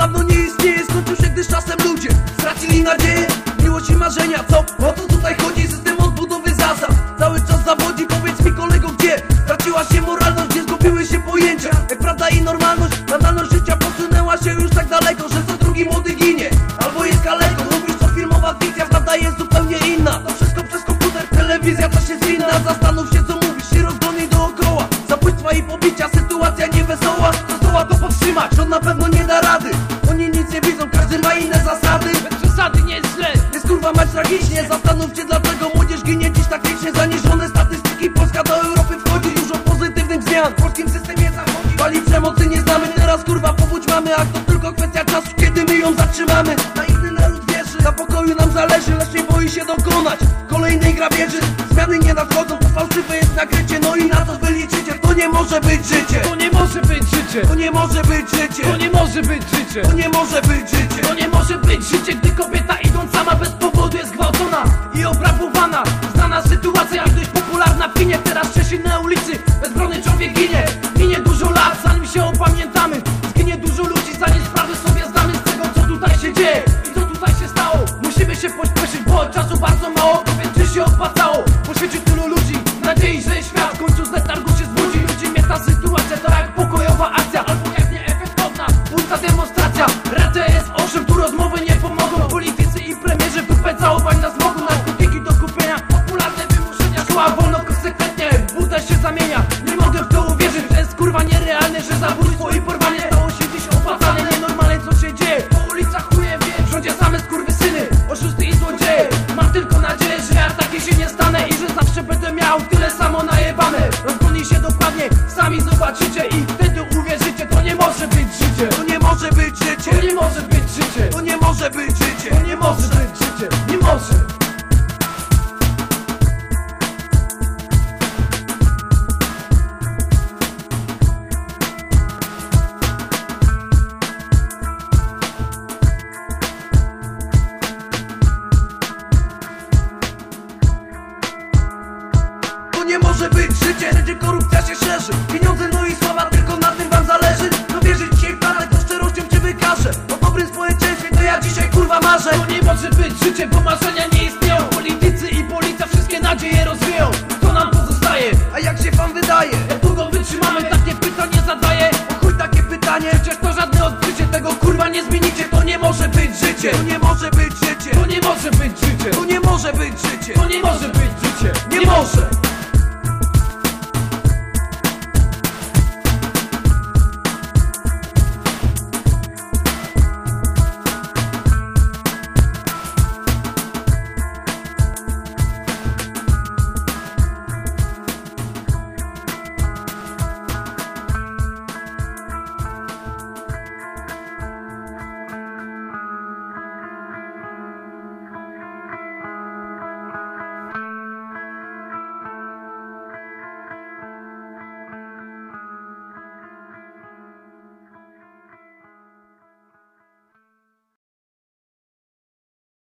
dawno nie istnieje Skończył się, gdy z czasem ludzie stracili nadzieję Miłość i marzenia, co? O to tutaj chodzi System odbudowy zasad. Cały czas zawodzi, powiedz mi kolego gdzie? Straciła się moralność, gdzie zgubiły się pojęcia. Jak prawda i normalność, nadalność życia Posunęła się już tak daleko, ma inne zasady. Bez przesady nie jest źle. Jest kurwa mać tragicznie. Zastanówcie dlaczego młodzież ginie dziś tak wiecznie. Zaniżone statystyki Polska do Europy wchodzi. Dużo pozytywnych zmian W polskim systemie zachodzi. Wali przemocy nie znamy. Teraz kurwa powódź mamy A to tylko kwestia czasu Kiedy my ją zatrzymamy. Naiwny naród wierzy Na pokoju nam zależy Lecz nie boi się dokonać Kolejnej grabieży. Zmiany nie nadchodzą To fałszywe jest nakrycie. No i na to wyliczycie To nie może być życie może być życie. To nie może być życie. To nie może być życie. To nie może być życie. To nie może być życie, gdy kobieta idąc sama bez powodu jest gwałcona i obrabowana. Znana sytuacja, jak dość popularna w kinie Teraz Czesi na ulicy, bezbronny człowiek ginie. Minie dużo lat, zanim się opamiętamy. Zginie dużo ludzi, zanim sprawy sobie zdamy Z tego, co tutaj się dzieje i co tutaj się stało. Musimy się pośpieszyć, zabójstwo i porwanie stało się dziś opłacane Nienormalne co się dzieje, po ulicach chuje wie W rządzie same skurwysyny, oszusty i złodzieje. Mam tylko nadzieję, że ja taki się nie stanę I że zawsze będę miał tyle samo najebane. Rozglądnij się dokładnie, sami zobaczycie I wtedy uwierzycie, to nie może być życie. To nie może być życie. To nie może być życie. To nie może być życie. To nie może być życie. Nie może się szerzy Pieniądze no i sława, tylko na tym wam zależy. No wierzyć dzisiaj w prawdę, to szczerością cię wykażę. O dobrym społeczeństwie to ja dzisiaj kurwa marzę. To nie może być życie, bo marzenia nie istnieją. Politycy i policja wszystkie nadzieje rozwieją Co nam pozostaje? A jak się wam wydaje? Jak długo wytrzymamy? Takie pytanie zadaję. O chuj takie pytanie. Przecież to żadne odkrycie Tego kurwa nie zmienicie. To nie może być życie. To nie może być życie. To nie może być życie. To nie może być życie